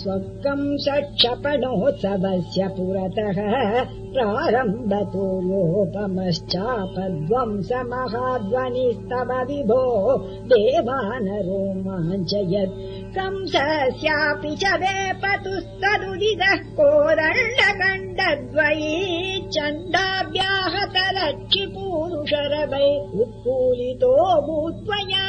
स्वकम् सक्षपणोत्सवस्य पुरतः प्रारम्भतो लोपमश्चापद्वम् स महाध्वनिस्तव विभो देवानरोमाञ्चयत् कंसस्यापि च वेपतुस्तदुदितः कोदण्डकण्डद्वयी चण्डाव्याहतलक्षिपूरुषरवै उत्पूलितो भूत्वया